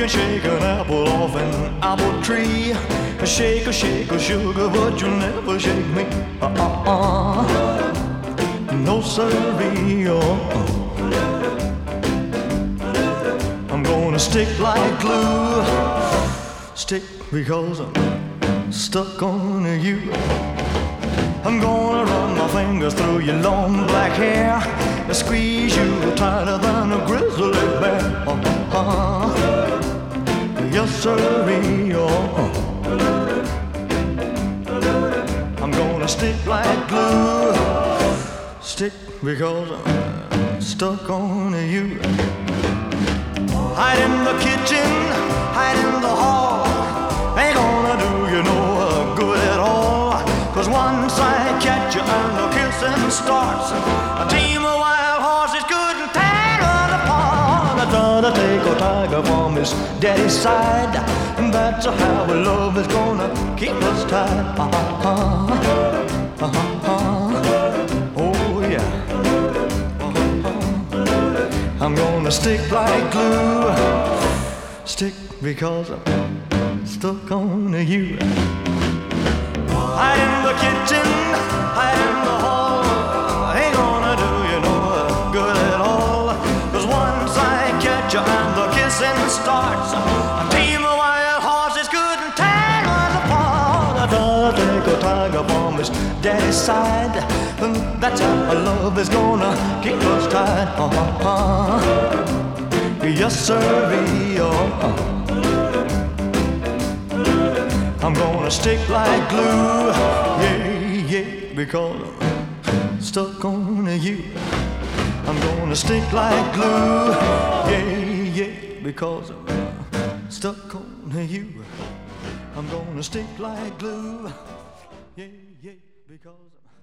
can shake an apple off an apple tree. Shake a shake a sugar, but you'll never shake me. Uh-uh-uh. No siree. Uh-uh. I'm gonna stick like glue. Stick because I'm stuck on you. I'm gonna run my fingers through your long black hair squeeze you tighter than Yes. I'm gonna stick like glue. Stick because I'm stuck on you. Hide in the kitchen, hide in the hall. Ain't gonna do you no good at all. Cause once I catch you and the kissing starts, to take a tiger from his daddy's side. That's how our love is gonna keep us tied. Uh-huh. Uh-huh. Oh, yeah. Uh-huh. I'm gonna stick like glue. Stick because I'm stuck on you. Hide in the kitchen, hide in the hall. Ain't gonna do you no good at all. Cause once I catch and the kissing starts, a team of wild horses couldn't tear us apart. I gotta take a tiger from his daddy's side. And that's how love is gonna keep us tied. Uh-huh. Yes, sirree. Uh-huh. I'm gonna stick like glue, yeah, yeah, because I'm stuck on you. I'm gonna stick like glue, because I'm stuck on you. I'm gonna stick like glue, yeah, yeah, because I'm